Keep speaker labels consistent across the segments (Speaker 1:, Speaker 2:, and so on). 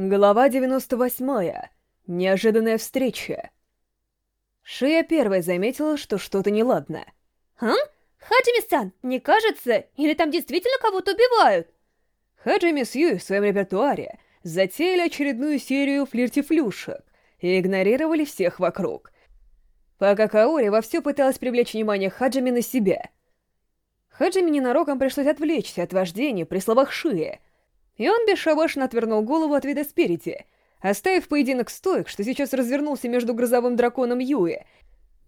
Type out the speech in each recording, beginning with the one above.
Speaker 1: Глава 98. Неожиданная встреча. Шия первая заметила, что что-то неладно.
Speaker 2: «Хм? Хаджими-сан, не кажется? Или там действительно кого-то убивают?»
Speaker 1: Хаджими с Юй в своем репертуаре затеяли очередную серию флиртифлюшек и игнорировали всех вокруг. Пока Каори вовсю пыталась привлечь внимание Хаджими на себя. Хаджими ненароком пришлось отвлечься от вождения при словах Шии — и он бесшабашно отвернул голову от вида спереди, оставив поединок стоек, что сейчас развернулся между грозовым драконом Юи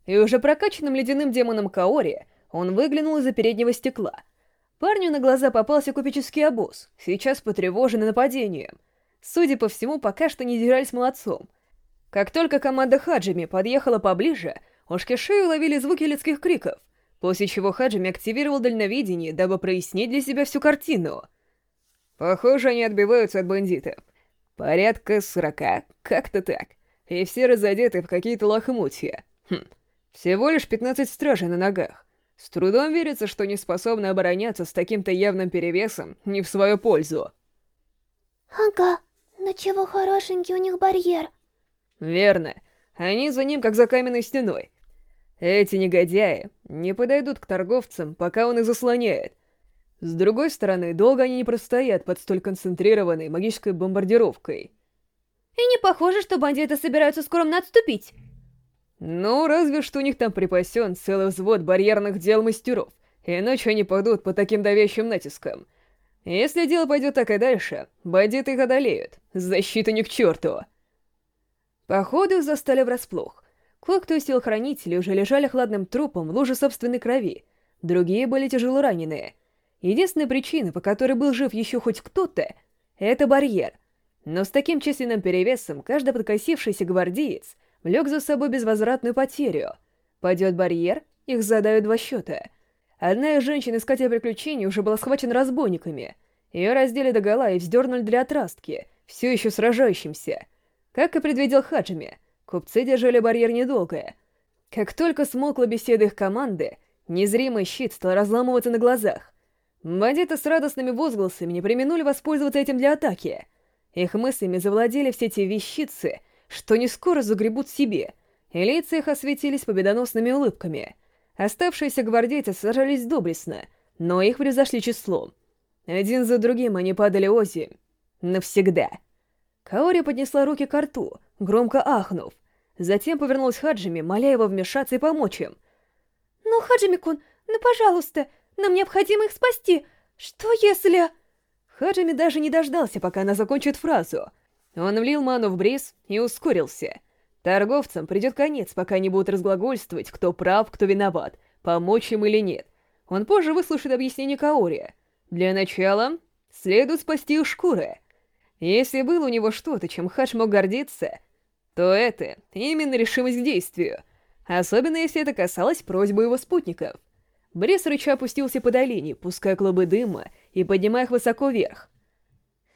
Speaker 1: и уже прокачанным ледяным демоном Каори, он выглянул из-за переднего стекла. Парню на глаза попался купеческий обоз, сейчас потревоженный нападением. Судя по всему, пока что не держались молодцом. Как только команда Хаджими подъехала поближе, ушки шеи уловили звуки людских криков, после чего Хаджими активировал дальновидение, дабы прояснить для себя всю картину — Похоже, они отбиваются от бандитов. Порядка сорока, как-то так. И все разодеты в какие-то лохмутья. Хм, всего лишь 15 стражей на ногах. С трудом верится, что не способны обороняться с таким-то явным перевесом не в свою пользу.
Speaker 3: Ага, но чего хорошенький у них барьер.
Speaker 1: Верно. Они за ним, как за каменной стеной. Эти негодяи не подойдут к торговцам, пока он их заслоняет. С другой стороны, долго они не простоят под столь концентрированной магической бомбардировкой.
Speaker 2: И не похоже, что бандиты собираются скромно отступить.
Speaker 1: Ну, разве что у них там припасен целый взвод барьерных дел мастеров, иначе они пойдут по таким давящим натискам. Если дело пойдет так и дальше, бандиты их одолеют, защита ни к черту. Походу застали врасплох. Кое-кто из телохранителей уже лежали хладным трупом в луже собственной крови, другие были тяжело раненые — Единственная причина, по которой был жив еще хоть кто-то, это барьер. Но с таким численным перевесом каждый подкосившийся гвардеец влек за собой безвозвратную потерю. Падет барьер, их задают два счета. Одна из женщин, искателя приключений, уже была схвачена разбойниками. Ее раздели догола и вздернули для отрастки, все еще сражающимся. Как и предвидел Хаджими, купцы держали барьер недолго. Как только смолкла беседа их команды, незримый щит стал разламываться на глазах, Бандиты с радостными возгласами не применули воспользоваться этим для атаки. Их мыслями завладели все те вещицы, что не скоро загребут себе, и лица их осветились победоносными улыбками. Оставшиеся гвардейцы сражались доблестно, но их превзошли числом. Один за другим они падали ози. Навсегда. Каори поднесла руки к рту, громко ахнув. Затем повернулась Хаджими, моля его вмешаться и помочь им.
Speaker 2: «Ну, Хаджими-кун, ну, пожалуйста, нам необходимо их спасти. Что если...»
Speaker 1: Хаджими даже не дождался, пока она закончит фразу. Он влил ману в бриз и ускорился. Торговцам придет конец, пока они будут разглагольствовать, кто прав, кто виноват, помочь им или нет. Он позже выслушает объяснение Каори. Для начала следует спасти их шкуры. Если было у него что-то, чем Хадж мог гордиться, то это именно решимость к действию, особенно если это касалось просьбы его спутников. Брис рыча опустился по долине, пуская клубы дыма и поднимая их высоко вверх.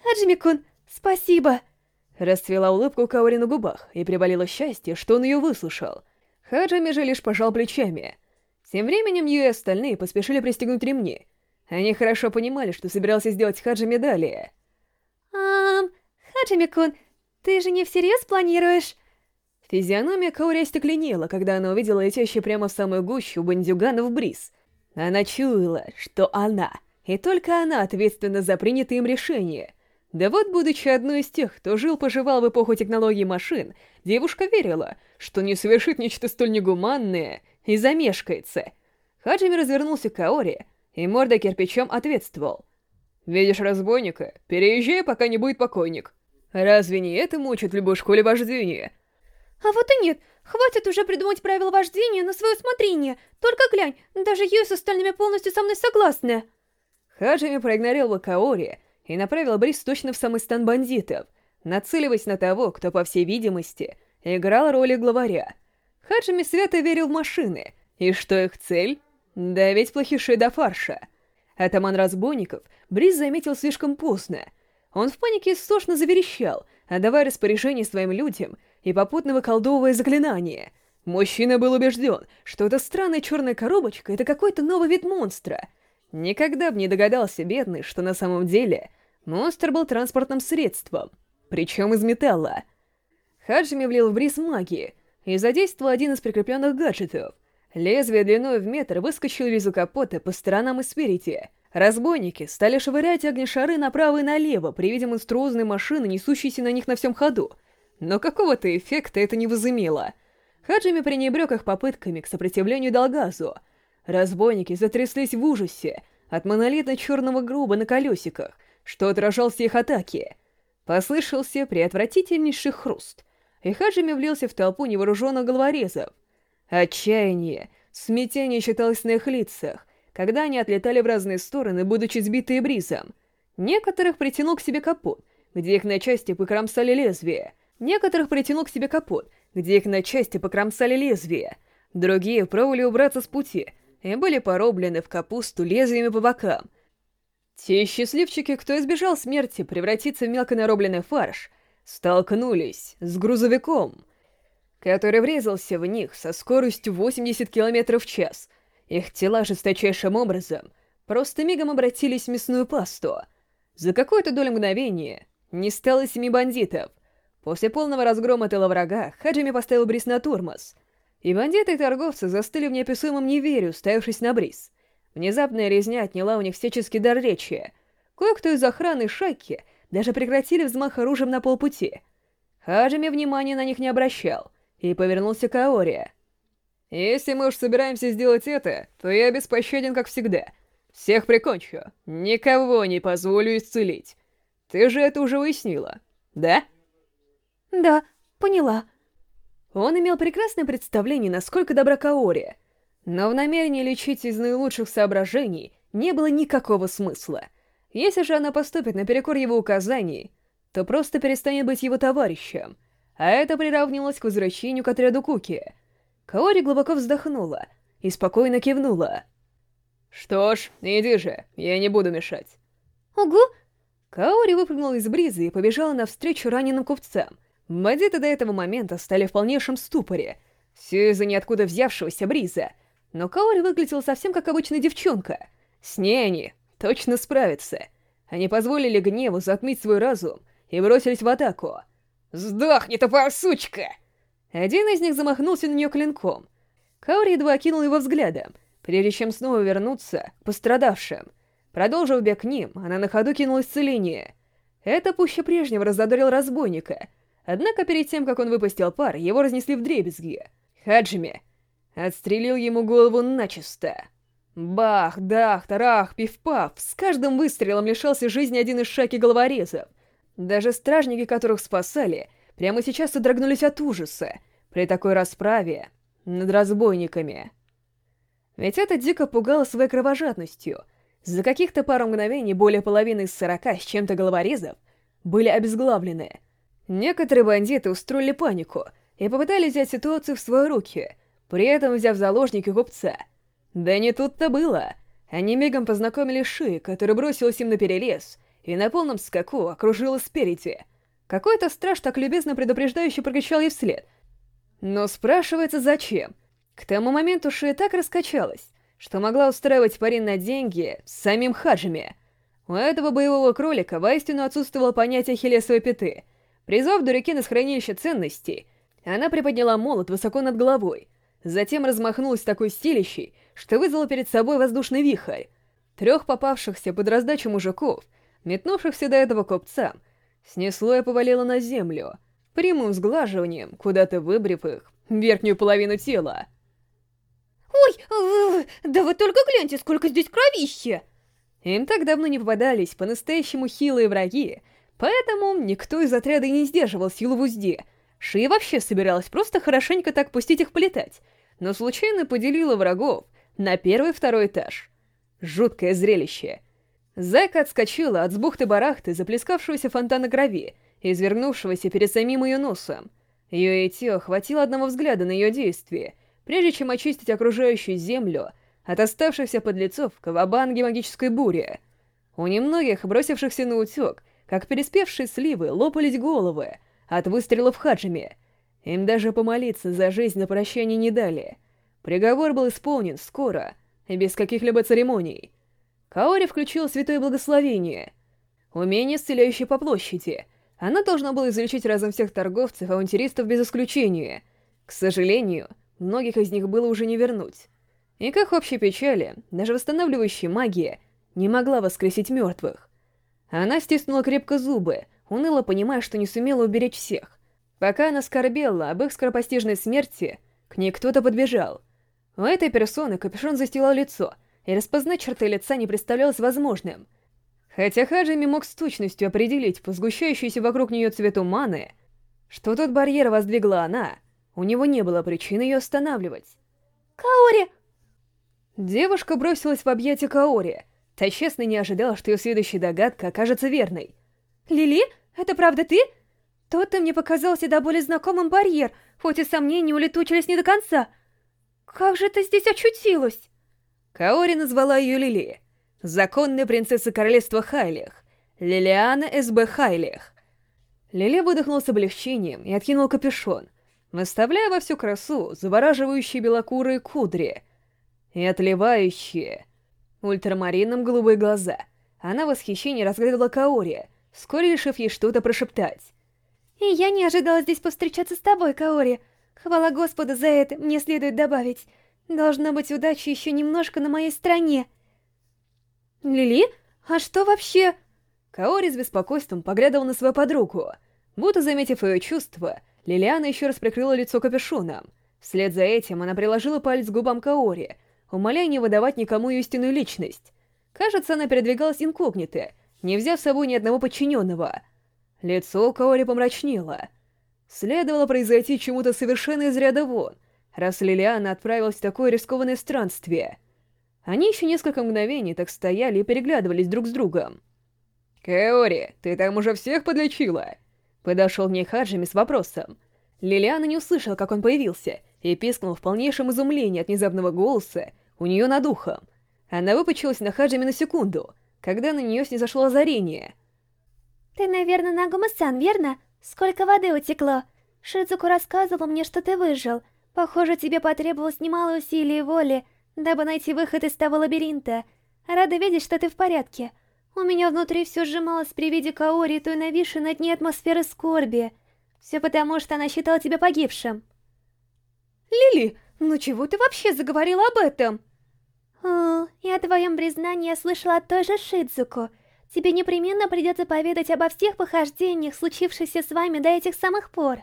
Speaker 2: «Аджими-кун, спасибо!»
Speaker 1: Расцвела улыбка у Каори на губах, и приболело счастье, что он ее выслушал. Хаджими же лишь пожал плечами. Тем временем Ю и остальные поспешили пристегнуть ремни. Они хорошо понимали, что собирался сделать Хаджими далее.
Speaker 2: «Ам, Хаджими-кун, ты же не всерьез планируешь...»
Speaker 1: Физиономия Каори остекленела, когда она увидела летящий прямо в самую гущу бандюганов бриз — она чуяла, что она, и только она ответственна за принятые им решения. Да вот, будучи одной из тех, кто жил-поживал в эпоху технологий машин, девушка верила, что не совершит нечто столь негуманное и замешкается. Хаджими развернулся к Каори, и морда кирпичом ответствовал. «Видишь разбойника? Переезжай, пока не будет покойник. Разве не это мучит в любой школе вождения?»
Speaker 2: «А вот и нет!» Хватит уже придумать правила вождения на свое усмотрение. Только глянь, даже Юй с остальными полностью со мной согласны.
Speaker 1: Хаджими проигнорировал Каори и направил бриз точно в самый стан бандитов, нацеливаясь на того, кто, по всей видимости, играл роли главаря. Хаджими свято верил в машины, и что их цель? Давить плохишей до фарша. Атаман разбойников Бриз заметил слишком поздно. Он в панике истошно заверещал, отдавая распоряжение своим людям — и попутно выколдовывая заклинание. Мужчина был убежден, что эта странная черная коробочка — это какой-то новый вид монстра. Никогда бы не догадался бедный, что на самом деле монстр был транспортным средством. причем из металла. Хаджими влил в бриз магии и задействовал один из прикрепленных гаджетов. Лезвие длиной в метр выскочило из капота по сторонам и спереди. Разбойники стали швырять огнешары направо и налево при виде монструозной машины, несущейся на них на всем ходу. Но какого-то эффекта это не возымело. Хаджими пренебрег их попытками к сопротивлению Долгазу. Разбойники затряслись в ужасе от монолитно-черного гроба на колесиках, что отражал все их атаки. Послышался преотвратительнейший хруст — и Хаджими влился в толпу невооруженных головорезов. Отчаяние, смятение читалось на их лицах, когда они отлетали в разные стороны, будучи сбитые бризом. Некоторых притянул к себе капот, где их на части покромсали лезвие. Некоторых притянул к себе капот, где их на части покромсали лезвие. Другие пробовали убраться с пути и были пороблены в капусту лезвиями по бокам. Те счастливчики, кто избежал смерти превратиться в мелко наробленный фарш, столкнулись с грузовиком, который врезался в них со скоростью 80 км в час. Их тела жесточайшим образом просто мигом обратились в мясную пасту. За какое-то долю мгновения не стало семи бандитов. После полного разгрома тела врага Хаджими поставил бриз на тормоз, и бандиты и торговцы застыли в неописуемом неверию, ставившись на бриз. Внезапная резня отняла у них всяческий дар речи. Кое-кто из охраны шайки — даже прекратили взмах оружием на полпути. Хаджими внимания на них не обращал и повернулся к Аоре. «Если мы уж собираемся сделать это, то я беспощаден, как всегда. Всех прикончу, никого не позволю исцелить. Ты же это уже выяснила, да?»
Speaker 2: «Да, поняла».
Speaker 1: Он имел прекрасное представление, насколько добра Каори, но в намерении лечить из наилучших соображений не было никакого смысла. Если же она поступит наперекор его указаний, то просто перестанет быть его товарищем, а это приравнивалось к возвращению к отряду Куки. Каори глубоко вздохнула и спокойно кивнула. «Что ж, иди же, я не буду мешать».
Speaker 2: «Ого!»
Speaker 1: Каори выпрыгнула из бризы и побежала навстречу раненым купцам. Бандиты до этого момента стали в полнейшем ступоре. Все из-за ниоткуда взявшегося бриза. Но Каори выглядела совсем как обычная девчонка. С ней они точно справится. Они позволили гневу затмить свой разум и бросились в атаку. «Сдохни, тупая сучка!» Один из них замахнулся на нее клинком. Каори едва окинул его взглядом, прежде чем снова вернуться к пострадавшим. Продолжив бег к ним, она на ходу кинула исцеление. Это пуще прежнего разодорил разбойника. Однако перед тем, как он выпустил пар, его разнесли в дребезги. Хаджими отстрелил ему голову начисто. Бах, дах, тарах, пиф-паф, с каждым выстрелом лишался жизни один из шаки головорезов. Даже стражники, которых спасали, прямо сейчас содрогнулись от ужаса при такой расправе над разбойниками. Ведь это дико пугало своей кровожадностью. За каких-то пару мгновений более половины из сорока с чем-то головорезов были обезглавлены. Некоторые бандиты устроили панику и попытались взять ситуацию в свои руки, при этом взяв заложники купца — да не тут-то было. Они мигом познакомились Ши, который бросилась им на перерез и на полном скаку окружила спереди. Какой-то страж так любезно предупреждающе прокричал ей вслед. Но спрашивается, зачем? К тому моменту Ши так раскачалась, что могла устраивать пари на деньги с самим Хаджими. У этого боевого кролика воистину отсутствовало понятие хелесовой пяты. Призвав Дурикин из хранилища ценностей, она приподняла молот высоко над головой, затем размахнулась такой стилищей, что вызвало перед собой воздушный вихрь. Трех попавшихся под раздачу мужиков, метнувшихся до этого копца, снесло и повалило на землю, прямым сглаживанием, куда-то выбрив их верхнюю половину тела.
Speaker 2: «Ой, да вы только гляньте, сколько здесь кровища!»
Speaker 1: Им так давно не попадались по-настоящему хилые враги, поэтому никто из отряда и не сдерживал силу в узде. Ши вообще собиралась просто хорошенько так пустить их полетать, но случайно поделила врагов на первый второй этаж. Жуткое зрелище. Зайка отскочила от сбухты-барахты заплескавшегося фонтана крови, извергнувшегося перед самим ее носом. Ее идти хватило одного взгляда на ее действие, прежде чем очистить окружающую землю от оставшихся подлецов кавабанги магической бури. У немногих, бросившихся на утек, как переспевшие сливы, лопались головы от выстрелов хаджами. Им даже помолиться за жизнь на прощание не дали — Приговор был исполнен скоро без каких-либо церемоний. Каори включил святое благословение, умение, исцеляющее по площади, Она должна была излечить разом всех торговцев и авантюристов без исключения. К сожалению, многих из них было уже не вернуть. И как в общей печали, даже восстанавливающая магия не могла воскресить мертвых. Она стиснула крепко зубы, уныло понимая, что не сумела уберечь всех. Пока она скорбела об их скоропостижной смерти, к ней кто-то подбежал. У этой персоны капюшон застилал лицо, и распознать черты лица не представлялось возможным. Хотя Хаджими мог с точностью определить по сгущающейся вокруг нее цвету маны, что тот барьер воздвигла она, у него не было причины ее останавливать.
Speaker 2: Каори!
Speaker 1: Девушка бросилась в объятия Каори. Та честно не ожидала, что ее следующая догадка окажется верной.
Speaker 2: Лили, это правда ты? Тот-то мне показался до боли знакомым барьер, хоть и сомнения улетучились не до конца. Как же ты здесь очутилась?
Speaker 1: Каори назвала ее Лили, законная принцесса королевства Хайлих, Лилиана СБ Хайлих. Лили выдохнул с облегчением и откинул капюшон, выставляя во всю красу завораживающие белокурые кудри и отливающие ультрамарином голубые глаза. Она в восхищении разглядывала Каори, вскоре решив ей что-то прошептать.
Speaker 2: «И я не ожидала здесь повстречаться с тобой, Каори. Хвала Господу за это, мне следует добавить. Должна быть удача еще немножко на моей стороне». «Лили? А что вообще...»
Speaker 1: Каори с беспокойством поглядывал на свою подругу. Будто заметив ее чувства, Лилиана еще раз прикрыла лицо капюшоном. Вслед за этим она приложила палец к губам Каори, умоляя не выдавать никому ее истинную личность. Кажется, она передвигалась инкогнито, не взяв с собой ни одного подчиненного. Лицо Каори помрачнело. Следовало произойти чему-то совершенно из ряда вон, раз Лилиана отправилась в такое рискованное странствие. Они еще несколько мгновений так стояли и переглядывались друг с другом. «Каори, ты там уже всех подлечила?» Подошел к ней Хаджими с вопросом. Лилиана не услышала, как он появился, и пискнул в полнейшем изумлении от внезапного голоса у нее над ухом. Она выпучилась на Хаджими на секунду, когда на нее снизошло озарение.
Speaker 3: «Ты, наверное, Нагума-сан, верно? Сколько воды утекло? Шидзуку рассказывал мне, что ты выжил. Похоже, тебе потребовалось немало усилий и воли, дабы найти выход из того лабиринта. Рада видеть, что ты в порядке. У меня внутри все сжималось при виде Каори той нависшей над ней атмосферы скорби. Все потому, что она считала тебя погибшим.
Speaker 2: Лили, ну чего ты вообще заговорила об этом?
Speaker 3: О, и о твоем признании слышала от той же Шидзуко. Тебе непременно придется поведать обо всех похождениях, случившихся с вами до этих самых пор.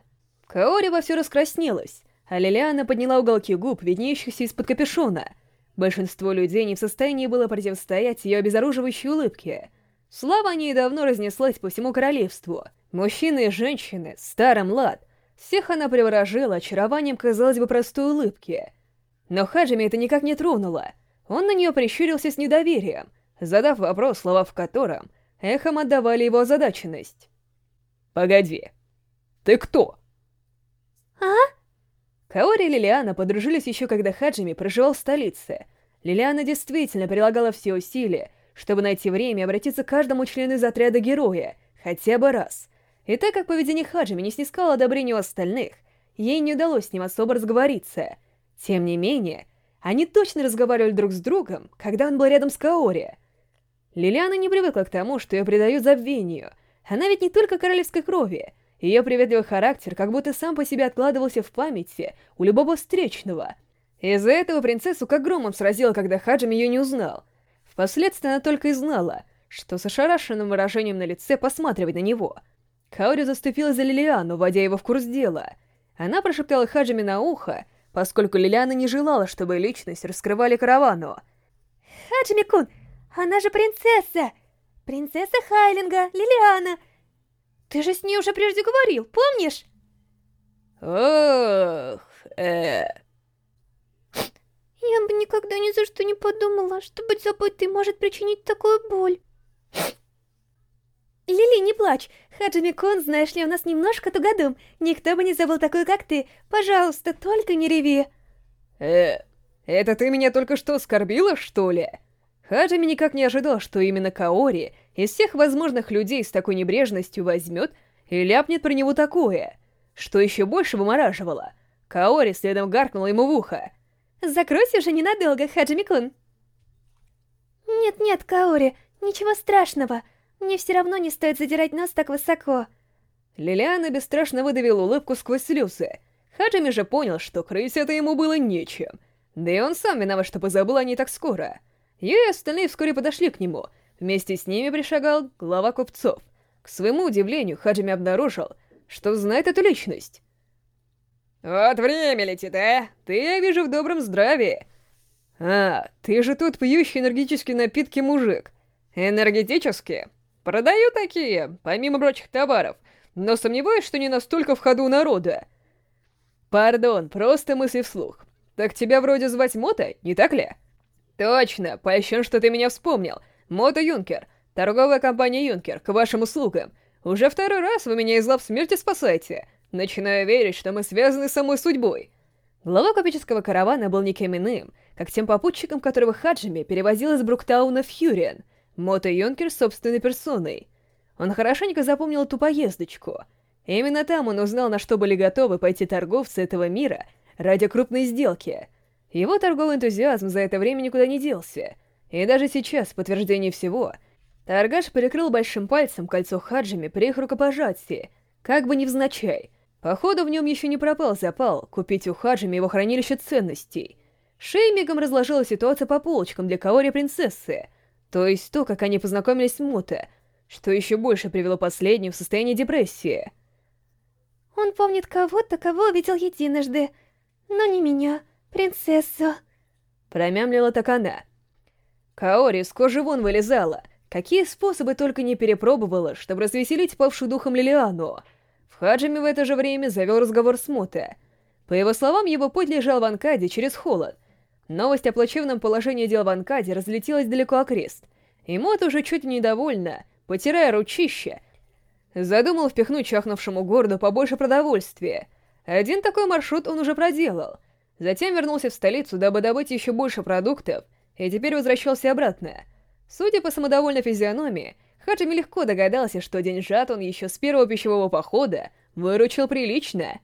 Speaker 1: Каори вовсю раскраснелась, а Лилиана подняла уголки губ, виднеющихся из-под капюшона. Большинство людей не в состоянии было противостоять ее обезоруживающей улыбке. Слава о ней давно разнеслась по всему королевству. Мужчины и женщины, старый млад, всех она приворожила очарованием, казалось бы, простой улыбки. Но Хаджими это никак не тронуло. Он на нее прищурился с недоверием, задав вопрос, слова в котором эхом отдавали его озадаченность. «Погоди, ты кто?»
Speaker 3: «А?»
Speaker 1: Каори и Лилиана подружились еще когда Хаджими проживал в столице. Лилиана действительно прилагала все усилия, чтобы найти время и обратиться к каждому члену из отряда героя, хотя бы раз. И так как поведение Хаджими не снискало одобрения у остальных, ей не удалось с ним особо разговориться. Тем не менее, они точно разговаривали друг с другом, когда он был рядом с Каори. Лилиана не привыкла к тому, что ее предают забвению. Она ведь не только королевской крови, ее приветливый характер как будто сам по себе откладывался в памяти у любого встречного. Из-за этого принцессу как громом сразило, когда Хаджим ее не узнал. Впоследствии она только и знала, что с ошарашенным выражением на лице посматривать на него. Каори заступила за Лилиану, вводя его в курс дела. Она прошептала Хаджими на ухо, поскольку Лилиана не желала, чтобы личность раскрывали каравану.
Speaker 2: Хаджими-кун, она же принцесса! Принцесса Хайлинга, Лилиана! Ты же с ней уже прежде говорил, помнишь?
Speaker 1: Ох, э...
Speaker 3: Я бы никогда ни за что не подумала, что быть забытой может причинить такую боль.
Speaker 2: Лили, не плачь. Хаджими-кун, знаешь ли, у нас немножко тугодум. Никто бы не забыл такую, как ты. Пожалуйста, только не реви.
Speaker 1: Э, это ты меня только что оскорбила, что ли? Хаджими никак не ожидал, что именно Каори из всех возможных людей с такой небрежностью возьмет и ляпнет про него такое. Что еще больше вымораживало. Каори следом гаркнула ему в ухо.
Speaker 2: «Закройся уже ненадолго, Хаджими-кун».
Speaker 3: «Нет-нет, Каори, ничего страшного. Мне все равно не стоит задирать нос так высоко».
Speaker 1: Лилиана бесстрашно выдавила улыбку сквозь слезы. Хаджими же понял, что крыть это ему было нечем. Да и он сам виноват, что позабыл о ней так скоро. Я и остальные вскоре подошли к нему. Вместе с ними пришагал глава купцов. К своему удивлению, Хаджими обнаружил, что знает эту личность. «Вот время летит, а? Ты, я вижу, в добром здравии». «А, ты же тут пьющий энергетические напитки мужик. Энергетические? Продаю такие, помимо прочих товаров, но сомневаюсь, что не настолько в ходу народа». «Пардон, просто мысли вслух. Так тебя вроде звать Мота, не так ли?» «Точно, польщен, что ты меня вспомнил. Мото Юнкер, торговая компания Юнкер, к вашим услугам. Уже второй раз вы меня из лап смерти спасаете. Начинаю верить, что мы связаны с самой судьбой. Глава купеческого каравана был никем иным, как тем попутчиком, которого Хаджими перевозил из Бруктауна в Хюрен, Мото Юнкер собственной персоной. Он хорошенько запомнил ту поездочку. Именно там он узнал, на что были готовы пойти торговцы этого мира ради крупной сделки. Его торговый энтузиазм за это время никуда не делся. И даже сейчас, в подтверждение всего, торгаш перекрыл большим пальцем кольцо Хаджими при их рукопожатии, как бы невзначай — Походу, в нем еще не пропал запал купить у Хаджими его хранилище ценностей. Шей мигом разложила ситуацию по полочкам для Каори принцессы, то есть то, как они познакомились с Мута, что еще больше привело последнюю в состояние депрессии.
Speaker 2: Он помнит кого-то, кого увидел единожды, но не меня, принцессу.
Speaker 1: Промямлила так она. Каори с кожи вон вылезала, какие способы только не перепробовала, чтобы развеселить павшую духом Лилиану — Хаджими в это же время завел разговор с Муте. По его словам, его путь лежал в Анкаде через холод. Новость о плачевном положении дел в Анкаде разлетелась далеко окрест. И Мот уже чуть недовольна, потирая ручище, задумал впихнуть чахнувшему городу побольше продовольствия. Один такой маршрут он уже проделал. Затем вернулся в столицу, дабы добыть еще больше продуктов, и теперь возвращался обратно. Судя по самодовольной физиономии, Хаджими легко догадался, что деньжат он еще с первого пищевого похода выручил прилично.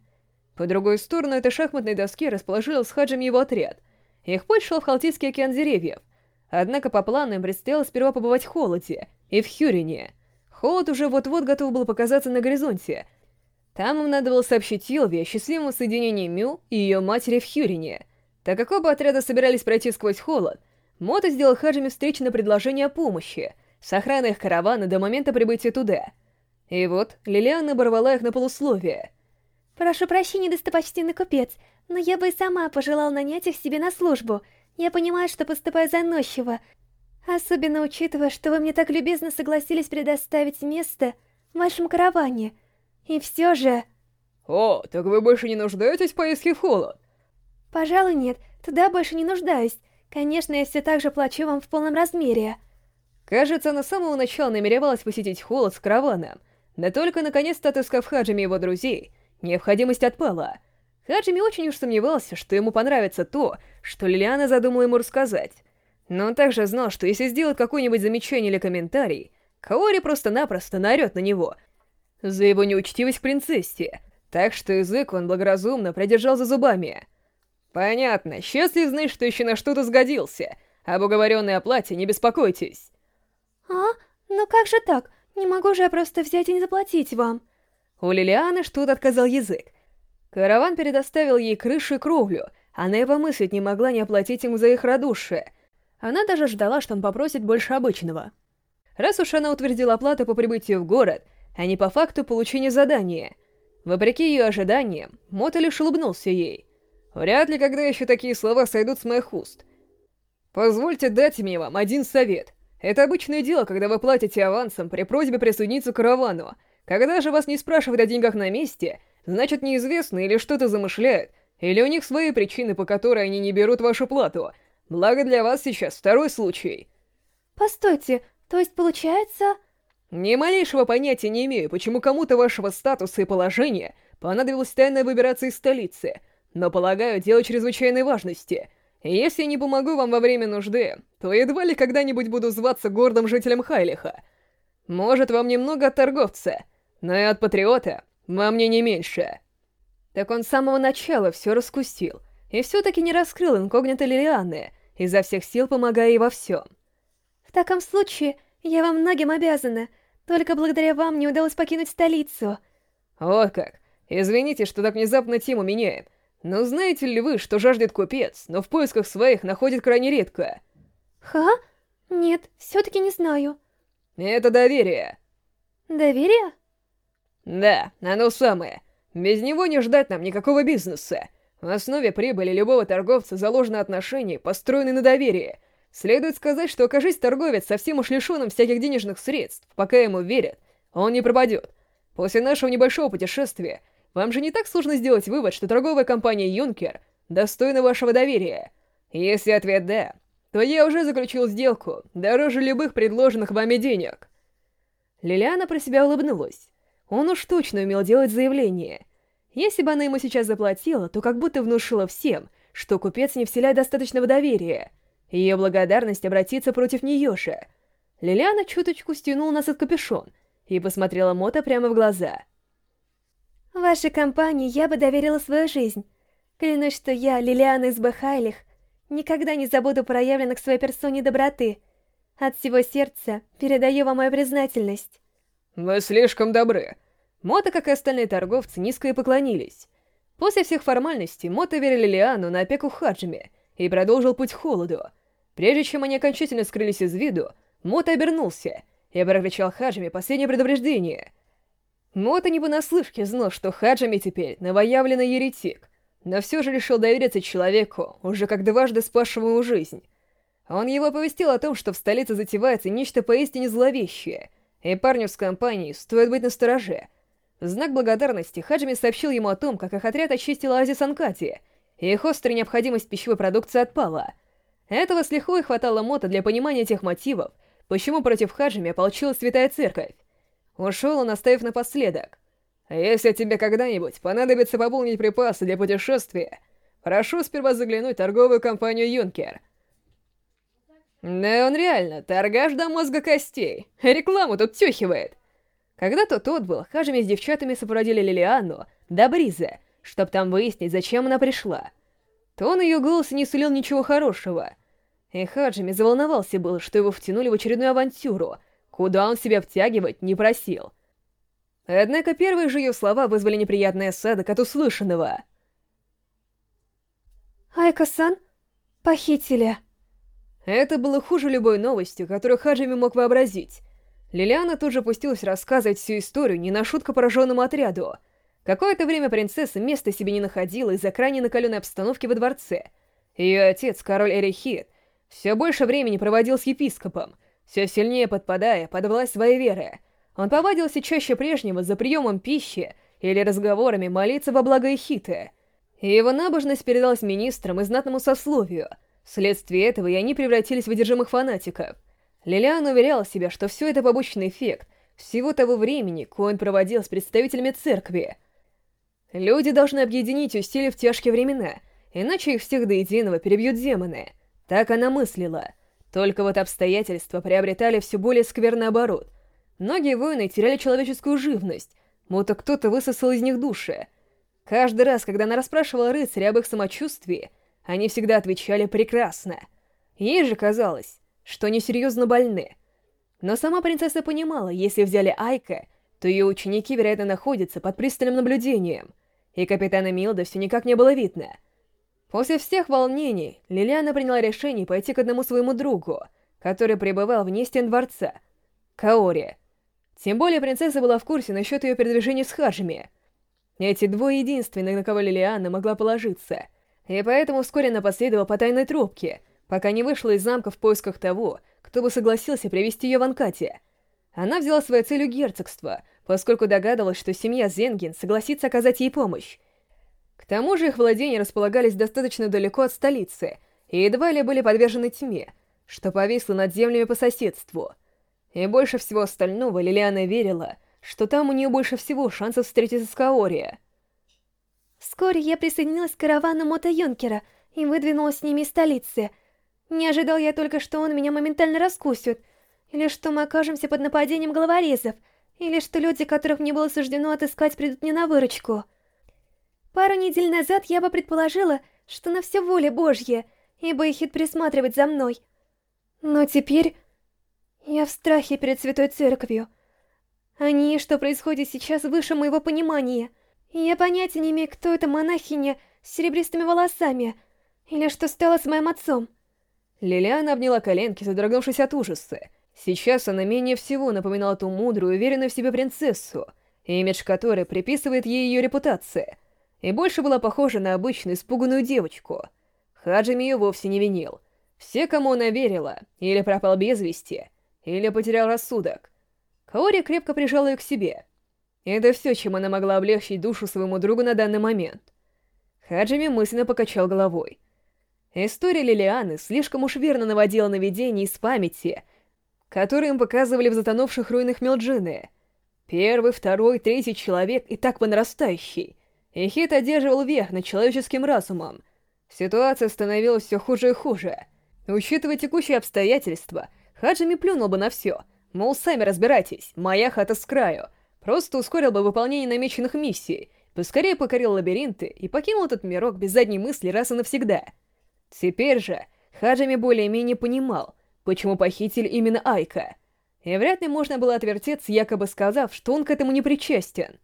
Speaker 1: По другую сторону этой шахматной доски расположился с Хаджими его отряд. Их путь шел в Халтийский океан деревьев. Однако по плану им предстояло сперва побывать в Холоде и в Хюрине. Холод уже вот-вот готов был показаться на горизонте. Там им надо было сообщить Илве о счастливом соединении Мю и ее матери в Хюрине. Так как оба отряда собирались пройти сквозь холод, Мото сделал Хаджими встречное предложение о помощи — с охраной их каравана до момента прибытия туда. И вот Лилиана оборвала их на полусловие.
Speaker 2: «Прошу прощения, достопочтенный купец, но я бы и сама пожелал нанять их себе на службу. Я понимаю, что поступаю заносчиво, особенно учитывая, что вы мне так любезно согласились предоставить место в вашем караване. И все же...»
Speaker 1: «О, так вы больше не нуждаетесь в поездке в холод?»
Speaker 2: «Пожалуй, нет, туда больше не нуждаюсь. Конечно, я все так же плачу вам в полном размере».
Speaker 1: Кажется, она с самого начала намеревалась посетить холод с караваном, да только наконец-то отыскав Хаджими и его друзей, необходимость отпала. Хаджими очень уж сомневался, что ему понравится то, что Лилиана задумала ему рассказать. Но он также знал, что если сделать какое-нибудь замечание или комментарий, Каори просто-напросто наорет на него за его неучтивость к принцессе, так что язык он благоразумно придержал за зубами. «Понятно, счастлив знать, что еще на что-то сгодился. Об уговоренной оплате не беспокойтесь».
Speaker 2: «А? Ну как же так? Не могу же я просто взять и не заплатить вам».
Speaker 1: У Лилианы что-то отказал язык. Караван предоставил ей крышу и кровлю, она и помыслить не могла не оплатить ему за их радушие. Она даже ждала, что он попросит больше обычного. Раз уж она утвердила оплату по прибытию в город, а не по факту получения задания. Вопреки ее ожиданиям, Мота лишь улыбнулся ей. Вряд ли когда еще такие слова сойдут с моих уст. Позвольте дать мне вам один совет. Это обычное дело, когда вы платите авансом при просьбе присоединиться к каравану. Когда же вас не спрашивают о деньгах на месте, значит неизвестно или что-то замышляют, или у них свои причины, по которой они не берут вашу плату. Благо для вас сейчас второй случай.
Speaker 2: Постойте, то есть получается...
Speaker 1: Ни малейшего понятия не имею, почему кому-то вашего статуса и положения понадобилось тайно выбираться из столицы, но, полагаю, дело чрезвычайной важности — если не помогу вам во время нужды, то едва ли когда-нибудь буду зваться гордым жителем Хайлиха. Может, вам немного от торговца, но и от патриота вам мне не меньше. Так он с самого начала все раскусил, и все-таки не раскрыл инкогнито Лилианы, изо всех сил помогая ей во всем.
Speaker 2: В таком случае, я вам многим обязана, только благодаря вам мне удалось покинуть столицу.
Speaker 1: Вот как. Извините, что так внезапно тему меняем. Но знаете ли вы, что жаждет купец, но в поисках своих находит крайне редко?
Speaker 2: Ха? Нет, все-таки не знаю.
Speaker 1: Это доверие.
Speaker 2: Доверие?
Speaker 1: Да, оно самое. Без него не ждать нам никакого бизнеса. В основе прибыли любого торговца заложено отношения, построенные на доверии. Следует сказать, что окажись торговец совсем уж лишенным всяких денежных средств, пока ему верят, он не пропадет. После нашего небольшого путешествия вам же не так сложно сделать вывод, что торговая компания «Юнкер» достойна вашего доверия. Если ответ «да», то я уже заключил сделку, дороже любых предложенных вами денег. Лилиана про себя улыбнулась. Он уж точно умел делать заявление. Если бы она ему сейчас заплатила, то как будто внушила всем, что купец не вселяет достаточного доверия. Ее благодарность обратится против нее же. Лилиана чуточку стянула нас от капюшон и посмотрела Мота прямо в глаза.
Speaker 2: Вашей компании я бы доверила свою жизнь. Клянусь, что я, Лилиана из Бахайлих, никогда не забуду проявленных своей персоне доброты. От всего сердца передаю вам мою признательность.
Speaker 1: Вы слишком добры. Мота, как и остальные торговцы, низко и поклонились. После всех формальностей Мота верили Лиану на опеку Хаджими и продолжил путь к холоду. Прежде чем они окончательно скрылись из виду, Мота обернулся и прокричал Хаджими последнее предупреждение. Мота не понаслышке знал, что Хаджими теперь новоявленный еретик, но все же решил довериться человеку, уже как дважды спасшему ему жизнь. Он его оповестил о том, что в столице затевается нечто поистине зловещее, и парню с компанией стоит быть настороже — в знак благодарности Хаджими сообщил ему о том, как их отряд очистил оазис Анкати, и их острая необходимость пищевой продукции отпала. Этого с лихвой хватало Мота для понимания тех мотивов, почему против Хаджими ополчилась Святая Церковь. Ушел он, оставив напоследок. «Если тебе когда-нибудь понадобится пополнить припасы для путешествия, прошу сперва заглянуть в торговую компанию «Юнкер». Да он реально, торгаш до мозга костей. Рекламу тут тюхивает. Когда тот отбыл, Хаджими с девчатами сопроводили Лилиану до Бриза, чтоб там выяснить, зачем она пришла. Тон ее голоса не сулил ничего хорошего. И Хаджими заволновался был, что его втянули в очередную авантюру, куда он себя втягивать не просил. Однако первые же ее слова вызвали неприятный осадок от услышанного.
Speaker 2: «Айка-сан, похитили».
Speaker 1: Это было хуже любой новости, которую Хаджими мог вообразить. Лилиана тут же пустилась рассказывать всю историю не на шутку пораженному отряду. Какое-то время принцесса места себе не находила из-за крайне накаленной обстановки во дворце. Ее отец, король Эрихит, все больше времени проводил с епископом, все сильнее подпадая под власть своей веры. Он повадился чаще прежнего за приемом пищи или разговорами молиться во благо Эхиты. Его набожность передалась министрам и знатному сословию. Вследствие этого и они превратились в одержимых фанатиков. Лилиан уверял себя, что все это побочный эффект всего того времени, он проводил с представителями церкви. Люди должны объединить усилия в тяжкие времена, иначе их всех до единого перебьют демоны. Так она мыслила. Только вот обстоятельства приобретали все более скверный оборот. Многие воины теряли человеческую живность, будто кто-то высосал из них души. Каждый раз, когда она расспрашивала рыцаря об их самочувствии, они всегда отвечали «прекрасно». Ей же казалось, что они серьезно больны. Но сама принцесса понимала, если взяли Айка, то ее ученики, вероятно, находятся под пристальным наблюдением, и капитана Милда все никак не было видно. После всех волнений Лилиана приняла решение пойти к одному своему другу, который пребывал вне стен дворца, Каори. Тем более принцесса была в курсе насчет ее передвижения с Хаджими. Эти двое единственные, на кого Лилиана могла положиться, и поэтому вскоре она последовала по тайной трубке — пока не вышла из замка в поисках того, кто бы согласился привести ее в Анкате. Она взяла свою целью герцогство, поскольку догадывалась, что семья Зенгин согласится оказать ей помощь. К тому же их владения располагались достаточно далеко от столицы и едва ли были подвержены тьме, что повисло над землями по соседству. И больше всего остального Лилиана верила, что там у нее больше всего шансов встретиться с Каори.
Speaker 2: Вскоре я присоединилась к каравану Мота Юнкера и выдвинулась с ними из столицы — не ожидал я только, что он меня моментально раскусит, или что мы окажемся под нападением головорезов, или что люди, которых мне было суждено отыскать, придут мне на выручку. Пару недель назад я бы предположила, что на все воля Божья, ибо Ихид присматривать за мной. Но теперь я в страхе перед Святой Церковью. Они, что происходит сейчас, выше моего понимания. Я понятия не имею, кто эта монахиня с серебристыми волосами, или что стало с моим отцом.
Speaker 1: Лилиана обняла коленки, задрогнувшись от ужаса. Сейчас она менее всего напоминала ту мудрую, уверенную в себе принцессу, имидж которой приписывает ей ее репутация, и больше была похожа на обычную испуганную девочку. Хаджими ее вовсе не винил. Все, кому она верила, или пропал без вести, или потерял рассудок. Каори крепко прижала ее к себе. Это все, чем она могла облегчить душу своему другу на данный момент. Хаджими мысленно покачал головой. История Лилианы слишком уж верно наводила на видение из памяти, которые им показывали в затонувших руинах Мелджины. Первый, второй, третий человек и так по нарастающей. И Хит одерживал верх над человеческим разумом. Ситуация становилась все хуже и хуже. Учитывая текущие обстоятельства, Хаджими плюнул бы на все. Мол, сами разбирайтесь, моя хата с краю. Просто ускорил бы выполнение намеченных миссий, поскорее покорил лабиринты и покинул этот мирок без задней мысли раз и навсегда. Теперь же Хаджими более-менее понимал, почему похитили именно Айка. И вряд ли можно было отвертеться, якобы сказав, что он к этому не причастен.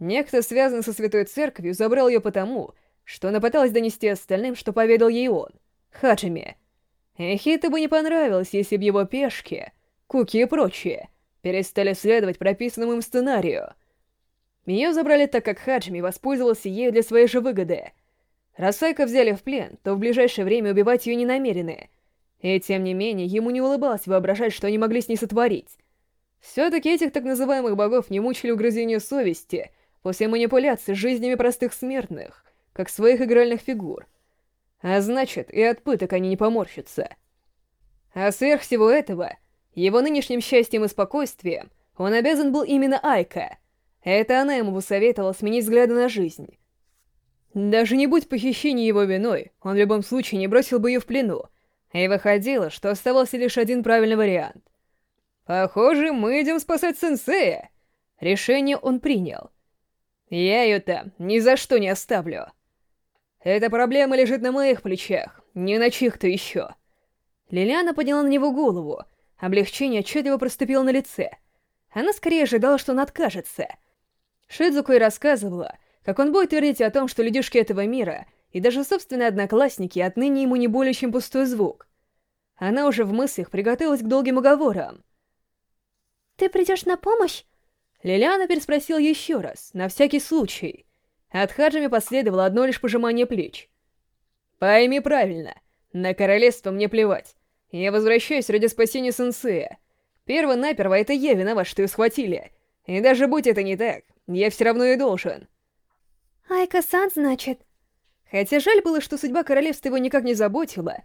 Speaker 1: Некто, связанный со Святой Церковью, забрал ее потому, что она пыталась донести остальным, что поведал ей он, Хаджими. Эхиту бы не понравилось, если бы его пешки, Куки и прочие, перестали следовать прописанному им сценарию. Ее забрали так, как Хаджими воспользовался ею для своей же выгоды. Раз Айка взяли в плен, то в ближайшее время убивать ее не намерены. И тем не менее, ему не улыбалось воображать, что они могли с ней сотворить. Все-таки этих так называемых богов не мучили угрызения совести после манипуляций жизнями простых смертных, как своих игральных фигур. А значит, и от пыток они не поморщатся. А сверх всего этого, его нынешним счастьем и спокойствием он обязан был именно Айка. Это она ему посоветовала сменить взгляды на жизнь. Даже не будь похищение его виной, он в любом случае не бросил бы ее в плену, и выходило, что оставался лишь один правильный вариант. «Похоже, мы идем спасать сенсея!» Решение он принял. «Я ее там ни за что не оставлю!» Эта проблема лежит на моих плечах, не на чьих-то еще. Лилиана подняла на него голову. Облегчение отчетливо проступило на лице. Она скорее ожидала, что он откажется. Шидзуку и рассказывала, как он будет твердить о том, что людишки этого мира и даже собственные одноклассники отныне ему не более чем пустой звук. Она уже в мыслях приготовилась к долгим уговорам.
Speaker 2: «Ты придешь на помощь?»
Speaker 1: Лилиана переспросила еще раз, на всякий случай. От Хаджими последовало одно лишь пожимание плеч. «Пойми правильно, на королевство мне плевать. Я возвращаюсь ради спасения сенсея. Перво-наперво это я виноват, что ее схватили. И даже будь это не так, я все равно и должен».
Speaker 2: «Айка-сан, значит?»
Speaker 1: Хотя жаль было, что судьба королевства его никак не заботила,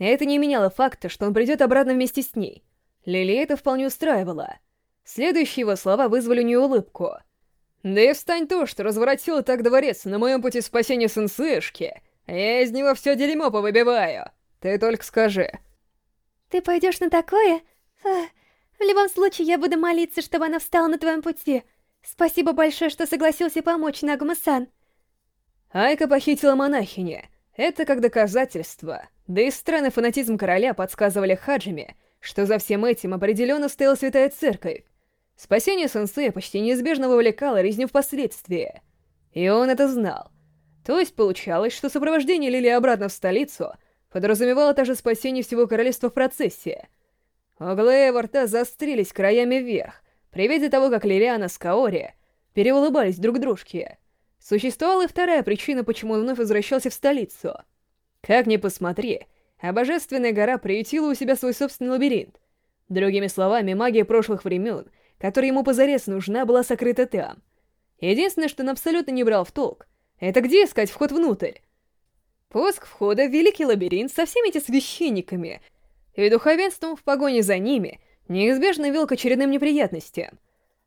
Speaker 1: это не меняло факта, что он придет обратно вместе с ней. Лили это вполне устраивало. Следующие его слова вызвали у нее улыбку — да и встань то, что разворотила так дворец на моем пути спасения сенсышки. Я из него все дерьмо повыбиваю. Ты только скажи.
Speaker 2: Ты пойдешь на такое? Ах, в любом случае, я буду молиться, чтобы она встала на твоем пути. Спасибо большое, что согласился помочь, Нагума-сан.
Speaker 1: Айка похитила монахиня. Это как доказательство. Да и странный фанатизм короля подсказывали Хаджиме, что за всем этим определенно стояла Святая Церковь. Спасение сенсея почти неизбежно вовлекало резню впоследствии. И он это знал. То есть получалось, что сопровождение Лили обратно в столицу подразумевало также спасение всего королевства в процессе. Углы его рта застрились краями вверх, при виде того, как Лилиана с Каори переулыбались друг дружке. Существовала и вторая причина, почему он вновь возвращался в столицу. Как ни посмотри, а Божественная гора приютила у себя свой собственный лабиринт. Другими словами, магия прошлых времен — которая ему позарез нужна, была сокрыта там. Единственное, что он абсолютно не брал в толк, это где искать вход внутрь. Пуск входа в Великий Лабиринт со всеми этими священниками и духовенством в погоне за ними неизбежно вел к очередным неприятностям.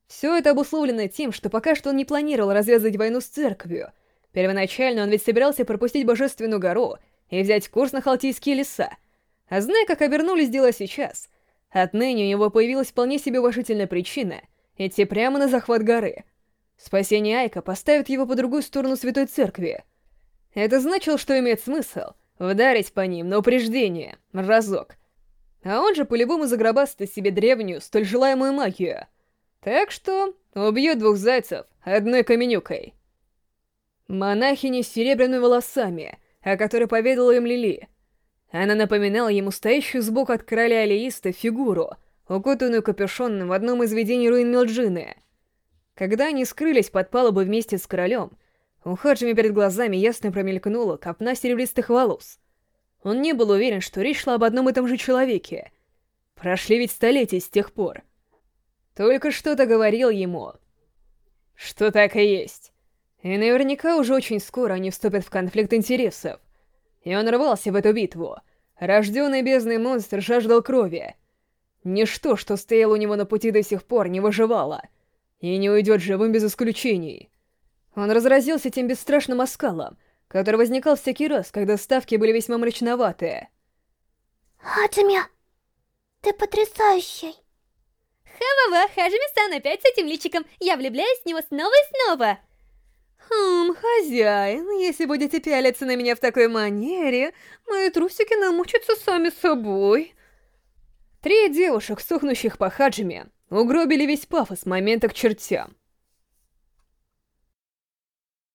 Speaker 1: Все это обусловлено тем, что пока что он не планировал развязывать войну с церковью. Первоначально он ведь собирался пропустить Божественную гору и взять курс на Халтийские леса. А зная, как обернулись дела сейчас, Отныне у него появилась вполне себе уважительная причина идти прямо на захват горы. Спасение Айка поставит его по другую сторону Святой Церкви. Это значило, что имеет смысл вдарить по ним на упреждение, разок. А он же по-любому загробастает себе древнюю, столь желаемую магию. Так что убьет двух зайцев одной каменюкой. Монахиня с серебряными волосами, о которой поведала им Лили. Она напоминала ему стоящую сбоку от короля Алииста фигуру, укутанную капюшоном в одном из видений руин Мелджины. Когда они скрылись под палубой вместе с королем, у Хаджими перед глазами ясно промелькнула копна серебристых волос. Он не был уверен, что речь шла об одном и том же человеке. Прошли ведь столетия с тех пор. Только что-то говорил ему, что так и есть. И наверняка уже очень скоро они вступят в конфликт интересов. И он рвался в эту битву. Рожденный бездный монстр жаждал крови. Ничто, что стояло у него на пути до сих пор, не выживало. И не уйдет живым без исключений. Он разразился тем бесстрашным оскалом, который возникал всякий раз, когда ставки были весьма мрачноватые.
Speaker 3: Хаджими, ты потрясающий.
Speaker 2: Ха-ва-ва, Хаджими-сан опять с этим личиком. Я влюбляюсь в него снова и снова.
Speaker 1: «Хм, хозяин, если будете пялиться на меня в такой манере, мои трусики намучатся сами собой». Три девушек, сохнущих по хаджиме, угробили весь пафос момента к чертям.